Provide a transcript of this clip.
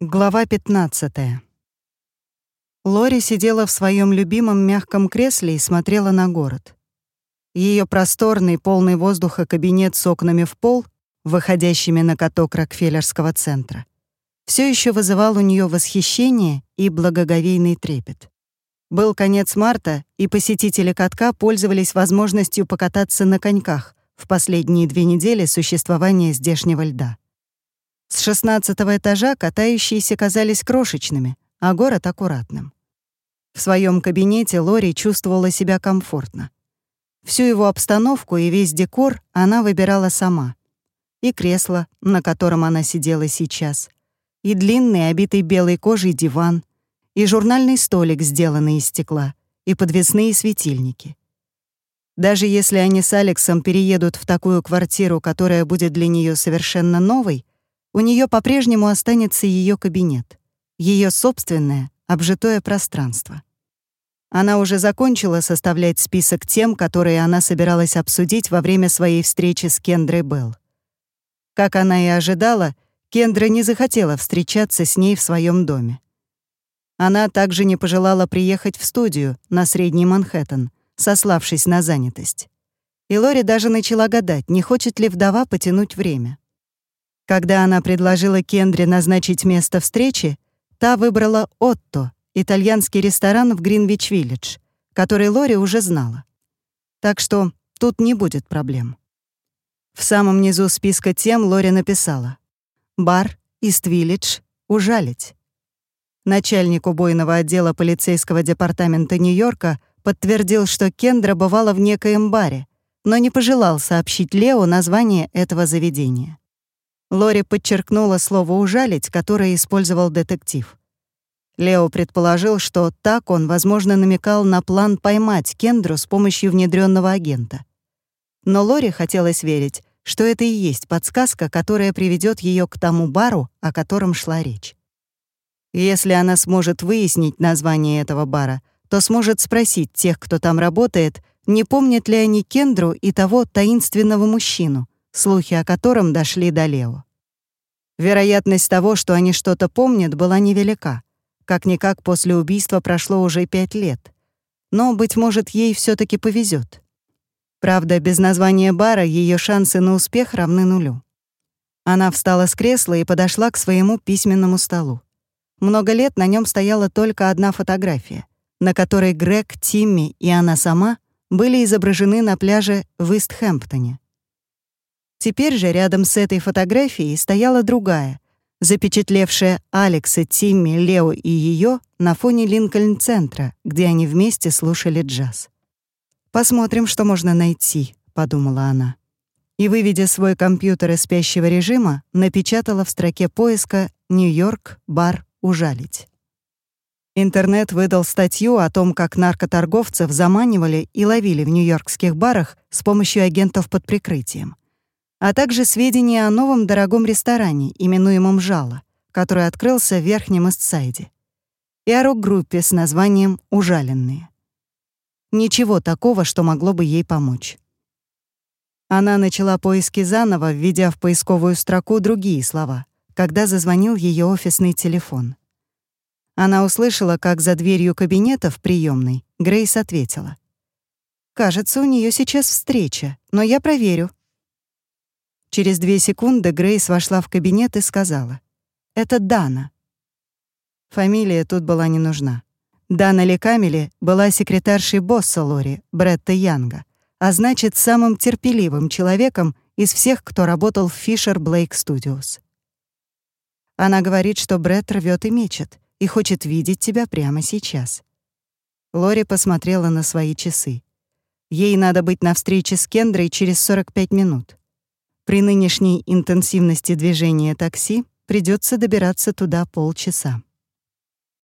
Глава 15. Лори сидела в своем любимом мягком кресле и смотрела на город. Ее просторный, полный воздуха кабинет с окнами в пол, выходящими на каток Рокфеллерского центра, все еще вызывал у нее восхищение и благоговейный трепет. Был конец марта, и посетители катка пользовались возможностью покататься на коньках в последние две недели существования здешнего льда. С шестнадцатого этажа катающиеся казались крошечными, а город — аккуратным. В своем кабинете Лори чувствовала себя комфортно. Всю его обстановку и весь декор она выбирала сама. И кресло, на котором она сидела сейчас, и длинный, обитый белой кожей диван, и журнальный столик, сделанный из стекла, и подвесные светильники. Даже если они с Алексом переедут в такую квартиру, которая будет для нее совершенно новой, у нее по-прежнему останется ее кабинет, ее собственное обжитое пространство. Она уже закончила составлять список тем, которые она собиралась обсудить во время своей встречи с Кендрой Белл. Как она и ожидала, Кендра не захотела встречаться с ней в своем доме. Она также не пожелала приехать в студию на Средний Манхэттен, сославшись на занятость. И Лори даже начала гадать, не хочет ли вдова потянуть время. Когда она предложила Кендре назначить место встречи, та выбрала «Отто», итальянский ресторан в Гринвич-Виллидж, который Лори уже знала. Так что тут не будет проблем. В самом низу списка тем Лори написала «Бар, Ист-Виллидж, ужалить». Начальник убойного отдела полицейского департамента Нью-Йорка подтвердил, что Кендра бывала в некоем баре, но не пожелал сообщить Лео название этого заведения. Лори подчеркнула слово «ужалить», которое использовал детектив. Лео предположил, что так он, возможно, намекал на план поймать Кендру с помощью внедренного агента. Но Лори хотелось верить, что это и есть подсказка, которая приведет ее к тому бару, о котором шла речь. Если она сможет выяснить название этого бара, то сможет спросить тех, кто там работает, не помнят ли они Кендру и того таинственного мужчину, слухи о котором дошли до Лео. Вероятность того, что они что-то помнят, была невелика. Как-никак после убийства прошло уже пять лет. Но, быть может, ей все таки повезет. Правда, без названия бара ее шансы на успех равны нулю. Она встала с кресла и подошла к своему письменному столу. Много лет на нем стояла только одна фотография, на которой Грег, Тимми и она сама были изображены на пляже в Истхэмптоне. Теперь же рядом с этой фотографией стояла другая, запечатлевшая Алекса, Тимми, Лео и ее на фоне Линкольн-центра, где они вместе слушали джаз. «Посмотрим, что можно найти», — подумала она. И, выведя свой компьютер из спящего режима, напечатала в строке поиска «Нью-Йорк, бар, ужалить». Интернет выдал статью о том, как наркоторговцев заманивали и ловили в нью-йоркских барах с помощью агентов под прикрытием а также сведения о новом дорогом ресторане, именуемом «Жало», который открылся в Верхнем Истсайде, и о рок-группе с названием «Ужаленные». Ничего такого, что могло бы ей помочь. Она начала поиски заново, введя в поисковую строку другие слова, когда зазвонил ее офисный телефон. Она услышала, как за дверью кабинета в приемной Грейс ответила. «Кажется, у нее сейчас встреча, но я проверю». Через две секунды Грейс вошла в кабинет и сказала. «Это Дана». Фамилия тут была не нужна. Дана Лекамели была секретаршей босса Лори, Бретта Янга, а значит, самым терпеливым человеком из всех, кто работал в Fisher Blake Studios. Она говорит, что Брет рвет и мечет, и хочет видеть тебя прямо сейчас. Лори посмотрела на свои часы. Ей надо быть на встрече с Кендрой через 45 минут. При нынешней интенсивности движения такси придется добираться туда полчаса.